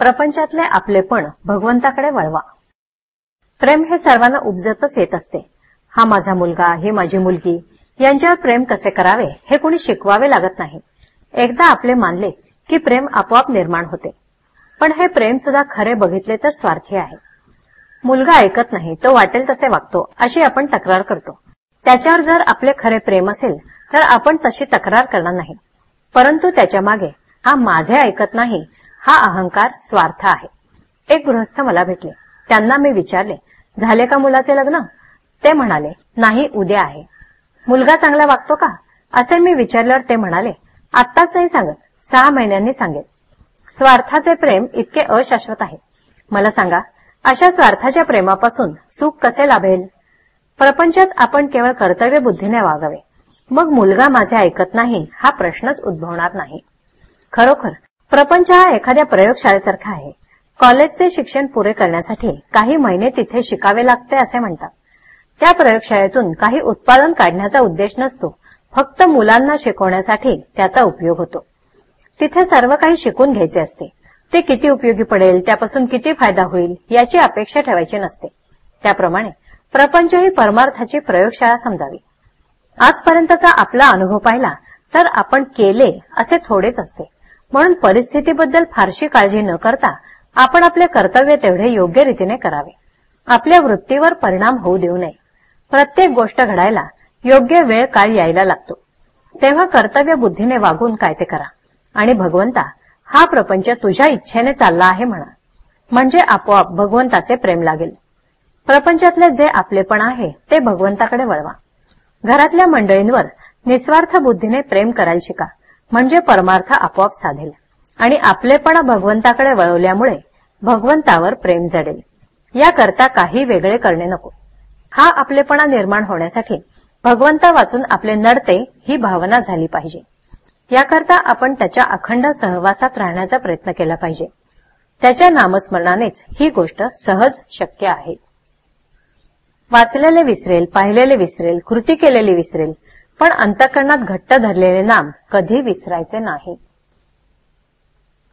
प्रपंचातले आपलेपण भगवंताकडे वळवा. प्रेम हे सर्वांना उपजतच येत असते. हा माझा मुलगा ही माझी मुलगी यांच्यावर प्रेम कसे करावे हे कोणी शिकवावे लागत नाही. एकदा आपले मानले की प्रेम आपोआप निर्माण होते. पण हे प्रेम सुद्धा खरे बघितले तर स्वार्थी आहे. मुलगा ऐकत नाही तो वाटेल तसे वागतो अशी आपण तक्रार करतो. त्याच्यावर जर आपले खरे प्रेम असेल तर आपण तशी तक्रार करणार नाही. परंतु त्याच्यामागे हा माझे ऐकत नाही हा अहंकार स्वार्थ आहे. एक गृहस्थ मला भेटले. त्यांना मी विचारले झाले का मुलाचे लग्न? ते म्हणाले नाही उद्या आहे. मुलगा चांगला वागतो का? असे मी विचारल्यावर ते म्हणाले आत्ताच नाही सांगत सहा महिन्यांनी सांगेल स्वार्थाचे प्रेम इतके अशाश्वत आहे. मला सांगा अशा स्वार्थाच्या प्रेमापासून सुख कसे लाभेल? प्रपंचात आपण केवळ कर्तव्य बुद्धीने वागावे. मग मुलगा माझे ऐकत नाही हा प्रश्नच उद्भवणार नाही. खरोखर प्रपंच हा एखाद्या प्रयोगशाळेसारखा आहे. कॉलेजचे शिक्षण पुरे करण्यासाठी काही महिने तिथे शिकावे लागते असे म्हणतात. त्या प्रयोगशाळेतून काही उत्पादन काढण्याचा उद्देश नसतो. फक्त मुलांना शिकवण्यासाठी त्याचा उपयोग होतो. तिथे सर्व काही शिकून घ्यायचे असते. ते किती उपयोगी पडेल त्यापासून किती फायदा होईल याची अपेक्षा ठेवायची नसते. त्याप्रमाणे प्रपंच ही परमार्थाची प्रयोगशाळा समजावी. आजपर्यंतचा आपला अनुभव पाहिला तर आपण केले असे थोडेच असते. म्हणून परिस्थितीबद्दल फारशी काळजी न करता आपण आपले कर्तव्य तेवढे योग्य रीतीने करावे. आपल्या वृत्तीवर परिणाम होऊ देऊ नये. प्रत्येक गोष्ट घडायला योग्य वेळ काळ यायला लागतो. तेव्हा कर्तव्य बुद्धीने वागून काय ते करा. आणि भगवंता हा प्रपंच तुझ्या इच्छेने चालला आहे म्हणा. म्हणजे आपोआप भगवंताचे प्रेम लागेल. प्रपंचातले जे आपलेपण आहे ते भगवंताकडे वळवा. घरातल्या मंडळींवर निस्वार्थ बुद्धीने प्रेम करायला शिका. म्हणजे परमार्थ आपोआप साधेल आणि आपलेपणा भगवंताकडे वळवल्यामुळे भगवंतावर प्रेम जडेल. याकरता काही वेगळे करणे नको. हा आपलेपणा निर्माण होण्यासाठी भगवंता वाचून आपले नडते ही भावना झाली पाहिजे. याकरता आपण त्याच्या अखंड सहवासात राहण्याचा प्रयत्न केला पाहिजे. त्याच्या नामस्मरणानेच ही गोष्ट सहज शक्य आहे. वाचलेले विसरेल पाहिलेले विसरेल कृती केलेली विसरेल पण अंतकरणात घट्ट धरलेले नाम कधी विसरायचे नाही.